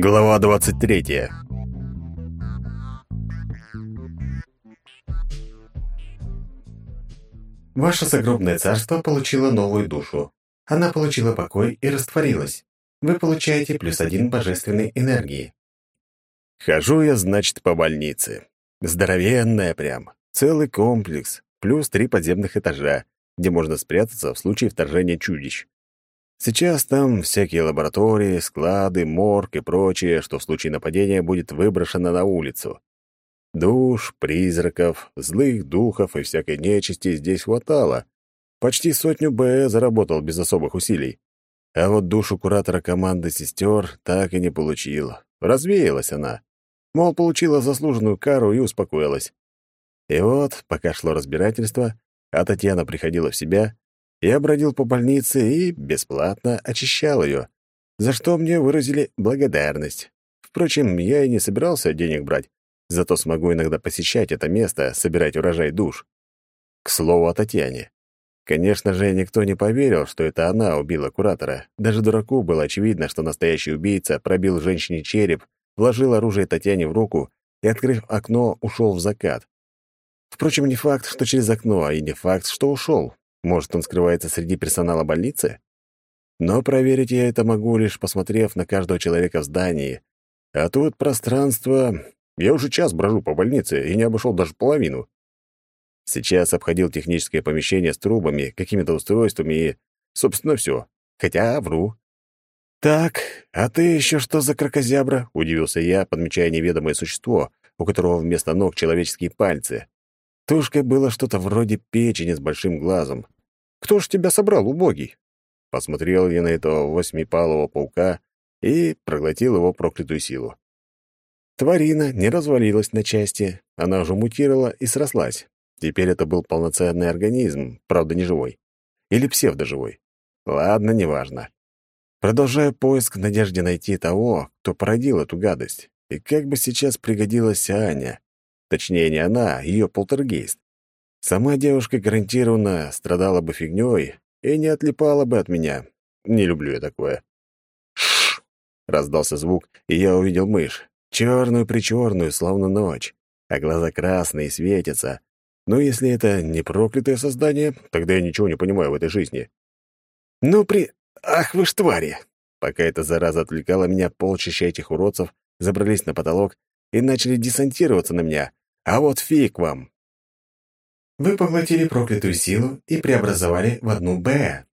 Глава 23. Ваше загробное царство получило новую душу. Она получила покой и растворилась. Вы получаете плюс один божественной энергии. Хожу я, значит, по больнице. Здоровенная прям. Целый комплекс. Плюс три подземных этажа, где можно спрятаться в случае вторжения чудищ. Сейчас там всякие лаборатории, склады, морг и прочее, что в случае нападения будет выброшено на улицу. Душ, призраков, злых духов и всякой нечисти здесь хватало. Почти сотню БЭ заработал без особых усилий. А вот душу куратора команды сестер так и не получил. Развеялась она. Мол, получила заслуженную кару и успокоилась. И вот, пока шло разбирательство, а Татьяна приходила в себя, я бродил по больнице и бесплатно очищал ее, за что мне выразили благодарность. Впрочем, я и не собирался денег брать, зато смогу иногда посещать это место, собирать урожай душ. К слову о Татьяне. Конечно же, никто не поверил, что это она убила куратора. Даже дураку было очевидно, что настоящий убийца пробил женщине череп, вложил оружие Татьяне в руку и, открыв окно, ушел в закат. Впрочем, не факт, что через окно, и не факт, что ушел. Может, он скрывается среди персонала больницы? Но проверить я это могу, лишь посмотрев на каждого человека в здании. А тут пространство... Я уже час брожу по больнице и не обошел даже половину. Сейчас обходил техническое помещение с трубами, какими-то устройствами и, собственно, все. Хотя вру. «Так, а ты еще что за крокозябра?» — удивился я, подмечая неведомое существо, у которого вместо ног человеческие пальцы. Тушкой было что-то вроде печени с большим глазом. «Кто ж тебя собрал, убогий?» Посмотрел я на этого восьмипалого паука и проглотил его проклятую силу. Тварина не развалилась на части, она уже мутировала и срослась. Теперь это был полноценный организм, правда, не живой. Или псевдоживой. Ладно, неважно. Продолжаю поиск в надежде найти того, кто породил эту гадость. И как бы сейчас пригодилась Аня. Точнее, не она, ее полтергейст. Сама девушка гарантированно страдала бы фигней и не отлипала бы от меня. Не люблю я такое. Шш! раздался звук, и я увидел мышь. Черную-причерную, словно ночь. А глаза красные, светятся. Но если это не проклятое создание, тогда я ничего не понимаю в этой жизни. Ну, при... Ах вы ж твари! Пока эта зараза отвлекала меня, полчища этих уродцев забрались на потолок и начали десантироваться на меня, а вот фиг вам. Вы поглотили проклятую силу и преобразовали в одну Б.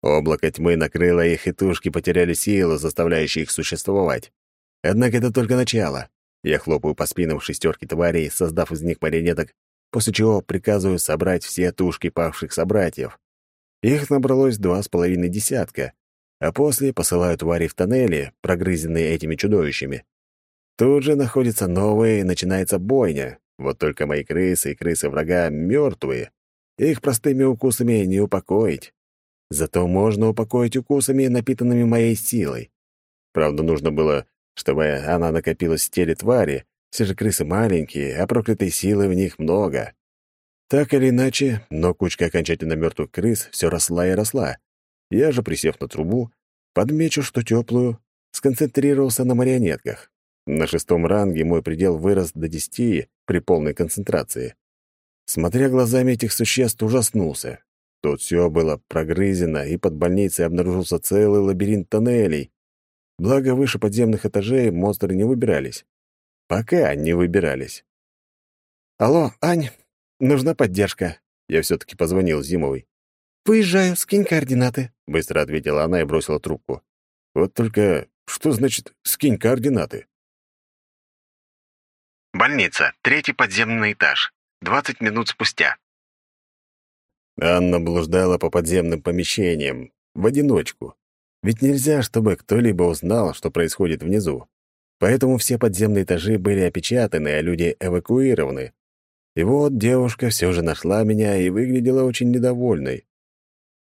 Облако тьмы накрыло их, и тушки потеряли силу, заставляющую их существовать. Однако это только начало. Я хлопаю по спинам шестерки тварей, создав из них марионеток, после чего приказываю собрать все тушки павших собратьев. Их набралось два с половиной десятка, а после посылаю твари в тоннели, прогрызенные этими чудовищами. Тут же находятся новые, и начинается бойня. Вот только мои крысы и крысы врага мертвые. Их простыми укусами не упокоить. Зато можно упокоить укусами, напитанными моей силой. Правда, нужно было, чтобы она накопилась в теле твари. Все же крысы маленькие, а проклятой силы в них много. Так или иначе, но кучка окончательно мертвых крыс все росла и росла. Я же, присев на трубу, подмечу, что теплую, сконцентрировался на марионетках. На шестом ранге мой предел вырос до десяти при полной концентрации. Смотря глазами этих существ, ужаснулся. Тут все было прогрызено, и под больницей обнаружился целый лабиринт тоннелей. Благо, выше подземных этажей монстры не выбирались. Пока не выбирались. «Алло, Ань, нужна поддержка». Я все-таки позвонил Зимовой. «Выезжаю, скинь координаты», — быстро ответила она и бросила трубку. «Вот только что значит «скинь координаты»?» Больница, третий подземный этаж. Двадцать минут спустя. Анна блуждала по подземным помещениям, в одиночку. Ведь нельзя, чтобы кто-либо узнал, что происходит внизу. Поэтому все подземные этажи были опечатаны, а люди эвакуированы. И вот девушка все же нашла меня и выглядела очень недовольной.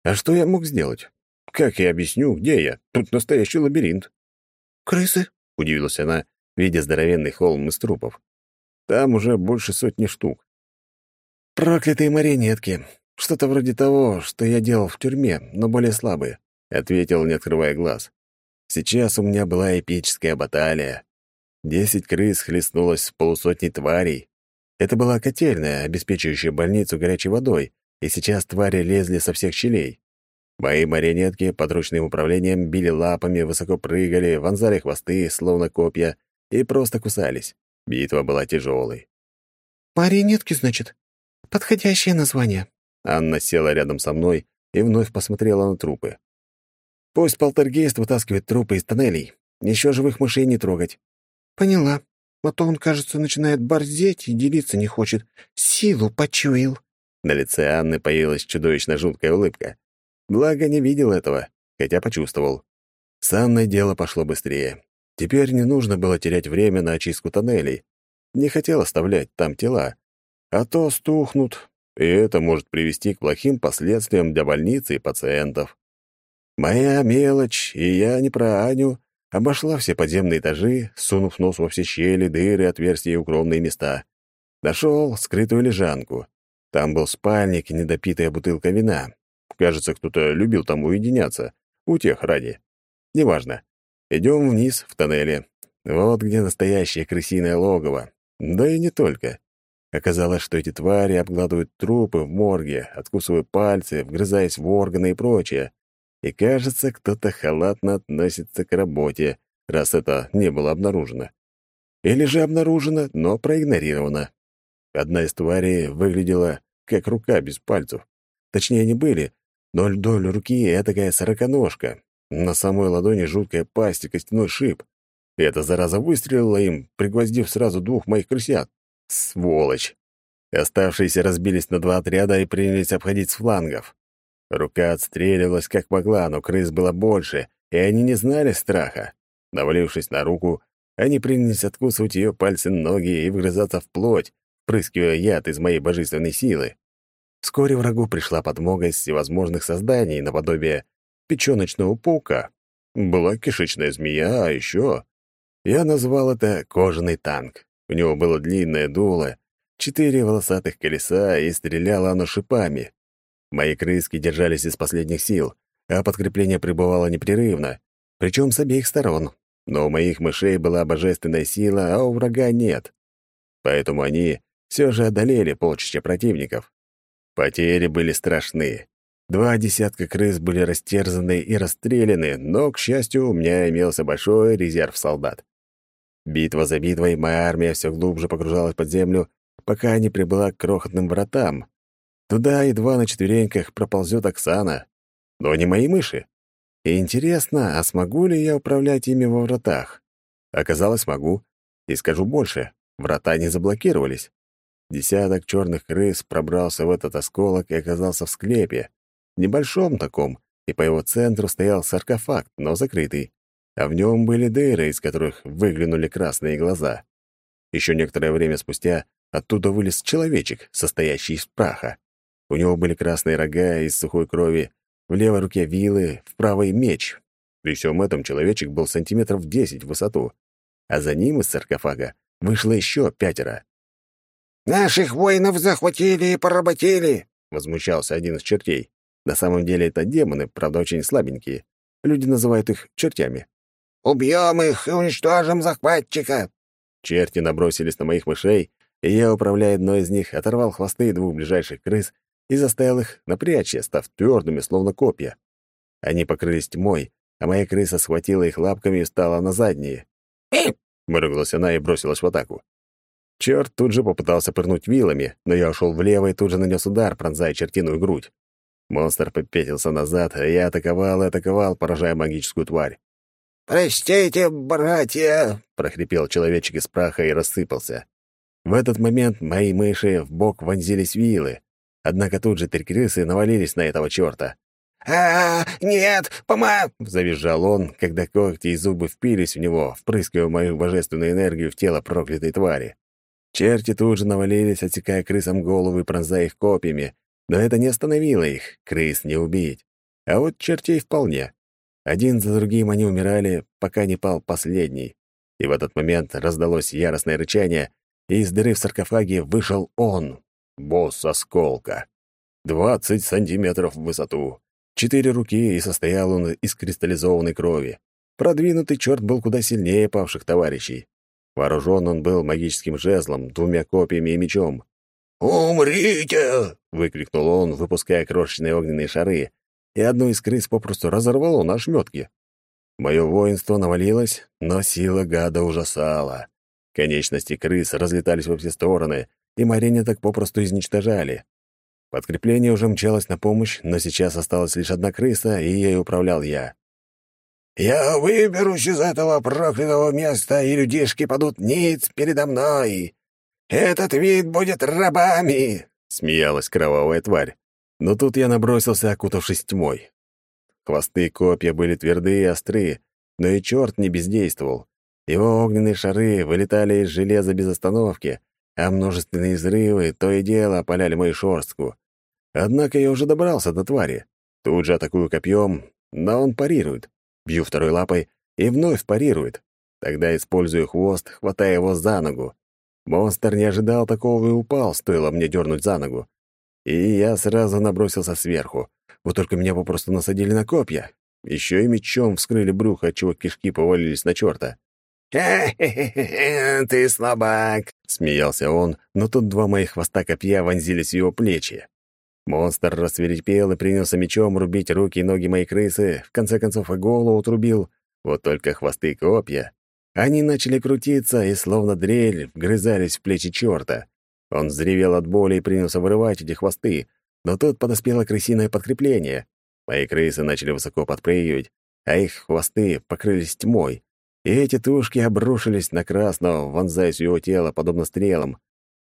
А что я мог сделать? Как я объясню, где я? Тут настоящий лабиринт. «Крысы?» — удивилась она, видя здоровенный холм из трупов. Там уже больше сотни штук. «Проклятые марионетки. Что-то вроде того, что я делал в тюрьме, но более слабые», — ответил, не открывая глаз. Сейчас у меня была эпическая баталия. Десять крыс хлестнулось с полусотни тварей. Это была котельная, обеспечивающая больницу горячей водой, и сейчас твари лезли со всех щелей. Мои марионетки под ручным управлением били лапами, высоко прыгали, вонзали хвосты, словно копья, и просто кусались. Битва была тяжелой. «Марионетки, значит? Подходящее название». Анна села рядом со мной и вновь посмотрела на трупы. «Пусть полтергейст вытаскивает трупы из тоннелей. Еще живых мышей не трогать». «Поняла. А то он, кажется, начинает борзеть и делиться не хочет. Силу почуял». На лице Анны появилась чудовищно жуткая улыбка. Благо, не видел этого, хотя почувствовал. С Анной дело пошло быстрее. Теперь не нужно было терять время на очистку тоннелей. Не хотел оставлять там тела. А то стухнут, и это может привести к плохим последствиям для больницы и пациентов. Моя мелочь, и я не про Аню, обошла все подземные этажи, сунув нос во все щели, дыры, отверстия и укромные места. Нашел скрытую лежанку. Там был спальник и недопитая бутылка вина. Кажется, кто-то любил там уединяться. У тех ради. Неважно. Идем вниз, в тоннеле. Вот где настоящее крысиное логово. Да и не только. Оказалось, что эти твари обгладывают трупы в морге, откусывают пальцы, вгрызаясь в органы и прочее. И, кажется, кто-то халатно относится к работе, раз это не было обнаружено. Или же обнаружено, но проигнорировано. Одна из тварей выглядела как рука без пальцев. Точнее, они были, но вдоль руки этакая сороконожка. На самой ладони жуткая пасть и костяной шип. И эта зараза выстрелила им, пригвоздив сразу двух моих крысят. Сволочь! Оставшиеся разбились на два отряда и принялись обходить с флангов. Рука отстреливалась как могла, но крыс было больше, и они не знали страха. Навалившись на руку, они принялись откусывать ее пальцы ноги и вгрызаться в плоть, прыскивая яд из моей божественной силы. Вскоре врагу пришла подмога из всевозможных созданий, наподобие печёночного паука. Была кишечная змея, а еще... Я назвал это «кожаный танк». У него было длинное дуло, четыре волосатых колеса, и стреляло оно шипами. Мои крыски держались из последних сил, а подкрепление пребывало непрерывно, причем с обеих сторон. Но у моих мышей была божественная сила, а у врага нет. Поэтому они все же одолели полчища противников. Потери были страшны. Два десятка крыс были растерзаны и расстреляны, но, к счастью, у меня имелся большой резерв солдат. Битва за битвой моя армия все глубже погружалась под землю, пока не прибыла к крохотным вратам. Туда едва на четвереньках проползет Оксана. Но не мои мыши. И интересно, а смогу ли я управлять ими во вратах? Оказалось, могу. И скажу больше, врата не заблокировались. Десяток черных крыс пробрался в этот осколок и оказался в склепе. Небольшом таком, и по его центру стоял саркофаг, но закрытый. А в нем были дыры, из которых выглянули красные глаза. Еще некоторое время спустя оттуда вылез человечек, состоящий из праха. У него были красные рога из сухой крови, в левой руке вилы, в правой меч. При всем этом человечек был сантиметров десять в высоту, а за ним из саркофага вышло еще пятеро. «Наших воинов захватили и поработили!» — возмущался один из чертей. На самом деле это демоны, правда, очень слабенькие. Люди называют их чертями. «Убьем их и уничтожим захватчика!» Черти набросились на моих мышей, и я, управляя одной из них, оторвал хвосты двух ближайших крыс и заставил их напрячься, став твердыми, словно копья. Они покрылись тьмой, а моя крыса схватила их лапками и встала на задние. «Пип!» — выругалась она и бросилась в атаку. Черт тут же попытался пырнуть вилами, но я ушел влево и тут же нанес удар, пронзая чертиную грудь. Монстр попятился назад, а я атаковал и атаковал, поражая магическую тварь. «Простите, братья!» — прохрипел человечек из праха и рассыпался. В этот момент мои мыши в бок вонзились вилы, однако тут же три крысы навалились на этого черта. «А, -а нет, пома!» — завизжал он, когда когти и зубы впились в него, впрыскивая мою божественную энергию в тело проклятой твари. Черти тут же навалились, отсекая крысам головы и пронзая их копьями, но это не остановило их, крыс не убить. А вот чертей вполне. Один за другим они умирали, пока не пал последний. И в этот момент раздалось яростное рычание, и из дыры в саркофаге вышел он, босс осколка. Двадцать сантиметров в высоту, четыре руки, и состоял он из кристаллизованной крови. Продвинутый черт был куда сильнее павших товарищей. Вооружен он был магическим жезлом, двумя копьями и мечом. «Умрите!» — выкрикнул он, выпуская крошечные огненные шары, и одну из крыс попросту разорвало на ошметки. Мое воинство навалилось, но сила гада ужасала. Конечности крыс разлетались во все стороны, и маринеток попросту изничтожали. Подкрепление уже мчалось на помощь, но сейчас осталась лишь одна крыса, и ей управлял я. «Я выберусь из этого проклятого места, и людишки падут ниц передо мной. Этот вид будет рабами!» — смеялась кровавая тварь. Но тут я набросился, окутавшись тьмой. Хвосты копья были твердые и острые, но и черт не бездействовал. Его огненные шары вылетали из железа без остановки, а множественные взрывы то и дело опаляли мою шорстку. Однако я уже добрался до твари. Тут же атакую копьем, но он парирует. Бью второй лапой и вновь парирует. Тогда использую хвост, хватая его за ногу. Монстр не ожидал такого и упал, стоило мне дернуть за ногу. И я сразу набросился сверху. Вот только меня попросту насадили на копья. Еще и мечом вскрыли брюхо, отчего кишки повалились на черта. «Хе-хе-хе, ты слабак!» — смеялся он, но тут два моих хвоста копья вонзились в его плечи. Монстр рассверепел и принялся мечом рубить руки и ноги моей крысы, в конце концов и голову отрубил. Вот только хвосты копья. Они начали крутиться и, словно дрель, вгрызались в плечи черта. Он взревел от боли и принялся вырывать эти хвосты, но тут подоспело крысиное подкрепление. Мои крысы начали высоко подпрыгивать, а их хвосты покрылись тьмой, и эти тушки обрушились на красного, вонзаясь в его тело, подобно стрелам.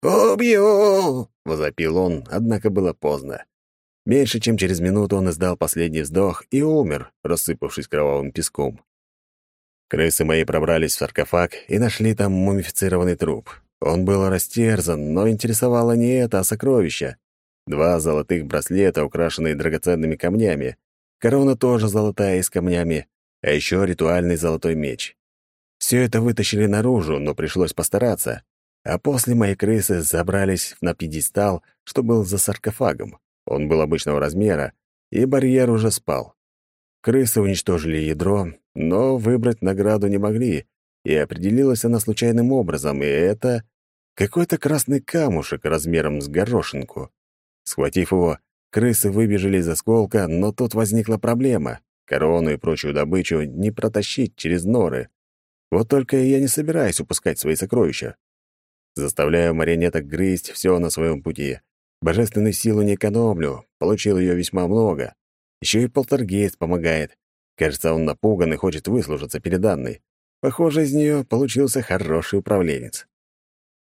«Убью!» — возопил он, однако было поздно. Меньше чем через минуту он издал последний вздох и умер, рассыпавшись кровавым песком. Крысы мои пробрались в саркофаг и нашли там мумифицированный труп. Он был растерзан, но интересовало не это, а сокровища. Два золотых браслета, украшенные драгоценными камнями. Корона тоже золотая и с камнями, а еще ритуальный золотой меч. Все это вытащили наружу, но пришлось постараться. А после мои крысы забрались на пьедестал, что был за саркофагом. Он был обычного размера, и барьер уже спал. Крысы уничтожили ядро, но выбрать награду не могли, и определилась она случайным образом, и это какой-то красный камушек размером с горошинку. Схватив его, крысы выбежали из осколка, но тут возникла проблема. Корону и прочую добычу не протащить через норы. Вот только я не собираюсь упускать свои сокровища. Заставляю марионеток грызть все на своем пути. Божественную силу не экономлю, получил ее весьма много. Еще и полтергейст помогает. Кажется, он напуган и хочет выслужиться перед Анной. Похоже, из нее получился хороший управленец.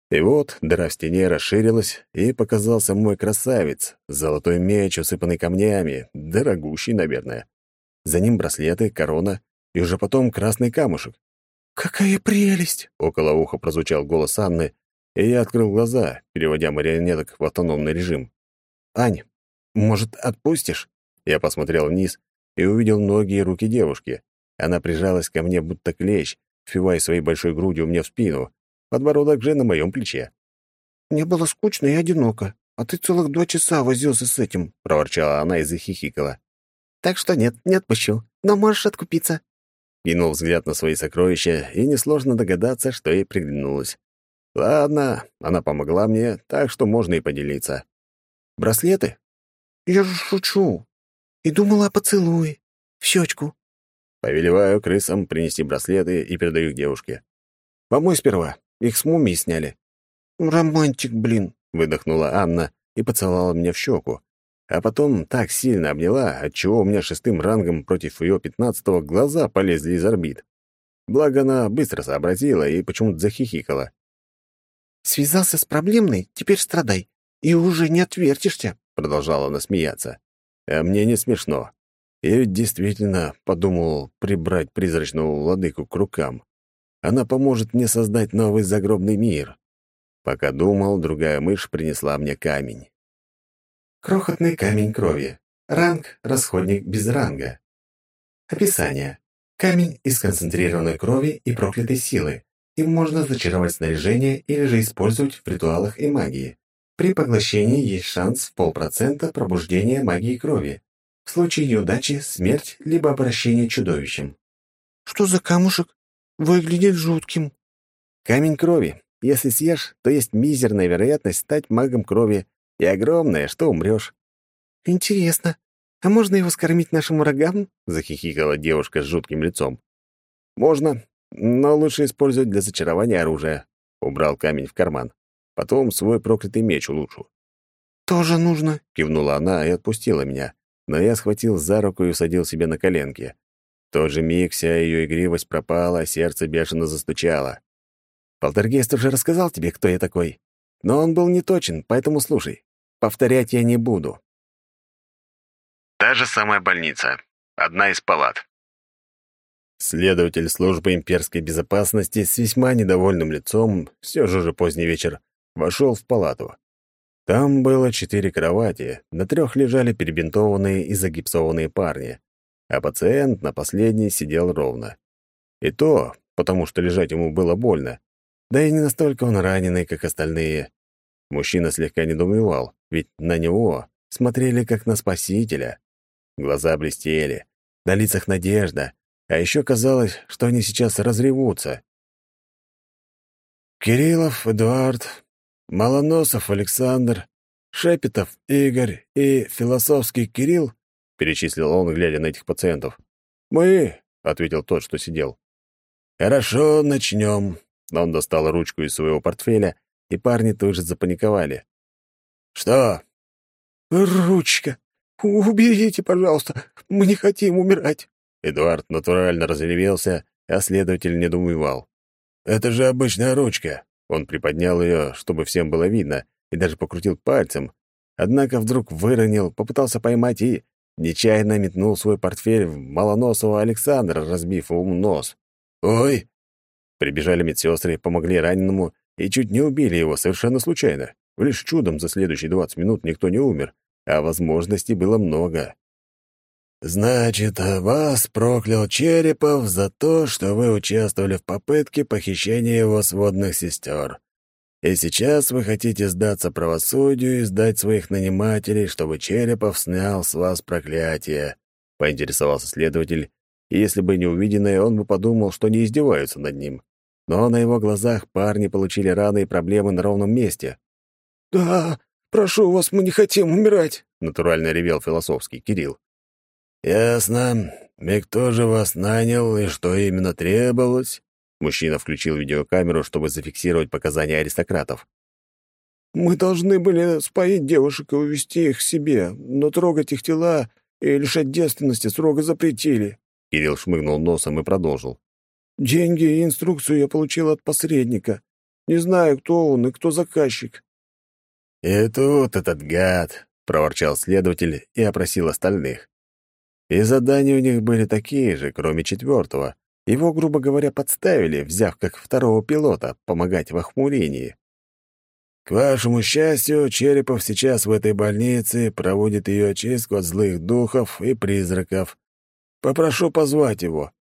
И вот дыра в стене расширилась, и показался мой красавец, золотой меч, усыпанный камнями, дорогущий, наверное. За ним браслеты, корона и уже потом красный камушек. «Какая прелесть!» — около уха прозвучал голос Анны, и я открыл глаза, переводя марионеток в автономный режим. «Ань, может, отпустишь?» Я посмотрел вниз и увидел ноги и руки девушки. Она прижалась ко мне, будто клещ, впивая своей большой грудью мне в спину. Подбородок же на моем плече. «Мне было скучно и одиноко, а ты целых два часа возился с этим», — проворчала она и захихикала. «Так что нет, не отпущу, но можешь откупиться». Кинул взгляд на свои сокровища, и несложно догадаться, что ей приглянулось. Ладно, она помогла мне, так что можно и поделиться. Браслеты? Я же шучу. И думала о поцелуе. В щечку. Повелеваю крысам принести браслеты и передаю их девушке. Помой сперва. Их с мумии сняли. Романтик, блин, выдохнула Анна и поцеловала меня в щеку, а потом так сильно обняла, отчего у меня шестым рангом против ее пятнадцатого глаза полезли из орбит. Благо она быстро сообразила и почему-то захихикала. «Связался с проблемной, теперь страдай, и уже не отвертишься», — продолжала она смеяться. А мне не смешно. Я ведь действительно подумал прибрать призрачного владыку к рукам. Она поможет мне создать новый загробный мир. Пока думал, другая мышь принесла мне камень. Крохотный камень крови. Ранг — расходник без ранга. Описание. Камень из концентрированной крови и проклятой силы. Им можно зачаровать снаряжение или же использовать в ритуалах и магии. При поглощении есть шанс полпроцента пробуждения магии крови. В случае неудачи — смерть, либо обращение чудовищем. Что за камушек? Выглядит жутким. Камень крови. Если съешь, то есть мизерная вероятность стать магом крови и огромная, что умрешь. Интересно. А можно его скормить нашим врагам? Захихикала девушка с жутким лицом. Можно, но лучше использовать для зачарования оружия. Убрал камень в карман. Потом свой проклятый меч улучшу. «Тоже нужно», — кивнула она и отпустила меня. Но я схватил за руку и усадил себе на коленки. В тот же миг вся ее игривость пропала, а сердце бешено застучало. «Полтергейст уже рассказал тебе, кто я такой. Но он был неточен, поэтому слушай. Повторять я не буду». Та же самая больница. Одна из палат. Следователь службы имперской безопасности с весьма недовольным лицом, все же уже поздний вечер, вошел в палату. Там было четыре кровати, на трех лежали перебинтованные и загипсованные парни, а пациент на последней сидел ровно. И то, потому что лежать ему было больно, да и не настолько он раненый, как остальные. Мужчина слегка недоумевал, ведь на него смотрели как на спасителя. Глаза блестели, на лицах надежда, а еще казалось, что они сейчас разревутся. Кириллов Эдуард, Малоносов Александр, Шепетов Игорь и Философский Кирилл, перечислил он, глядя на этих пациентов. «Мы», — ответил тот, что сидел. «Хорошо, начнем». Он достал ручку из своего портфеля, и парни тут же запаниковали. «Что?» «Ручка! Уберите, пожалуйста! Мы не хотим умирать!» Эдуард натурально разревелся, а следователь недоумевал. «Это же обычная ручка!» Он приподнял ее, чтобы всем было видно, и даже покрутил пальцем. Однако вдруг выронил, попытался поймать и нечаянно метнул свой портфель в малоносого Александра, разбив ему нос. «Ой!» Прибежали медсестры, помогли раненому и чуть не убили его совершенно случайно. Лишь чудом за следующие двадцать минут никто не умер, а возможностей было много. «Значит, вас проклял Черепов за то, что вы участвовали в попытке похищения его сводных сестер. И сейчас вы хотите сдаться правосудию и сдать своих нанимателей, чтобы Черепов снял с вас проклятие», — поинтересовался следователь, и если бы не увиденное, он бы подумал, что не издеваются над ним. Но на его глазах парни получили раны и проблемы на ровном месте. «Да, прошу вас, мы не хотим умирать», — натурально ревел философский Кирилл. «Ясно. И кто же вас нанял, и что именно требовалось?» Мужчина включил видеокамеру, чтобы зафиксировать показания аристократов. «Мы должны были споить девушек и увести их к себе, но трогать их тела и лишать девственности строго запретили». Кирилл шмыгнул носом и продолжил. «Деньги и инструкцию я получил от посредника. Не знаю, кто он и кто заказчик». «И тут этот гад», — проворчал следователь и опросил остальных. И задания у них были такие же, кроме четвертого. Его, грубо говоря, подставили, взяв как второго пилота помогать в охмурении. К вашему счастью, Черепов сейчас в этой больнице проводит ее очистку от злых духов и призраков. Попрошу позвать его.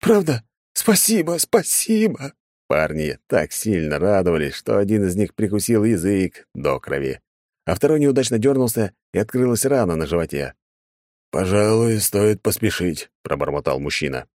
Правда? Спасибо, спасибо. Парни так сильно радовались, что один из них прикусил язык до крови, а второй неудачно дернулся и открылась рана на животе. «Пожалуй, стоит поспешить», — пробормотал мужчина.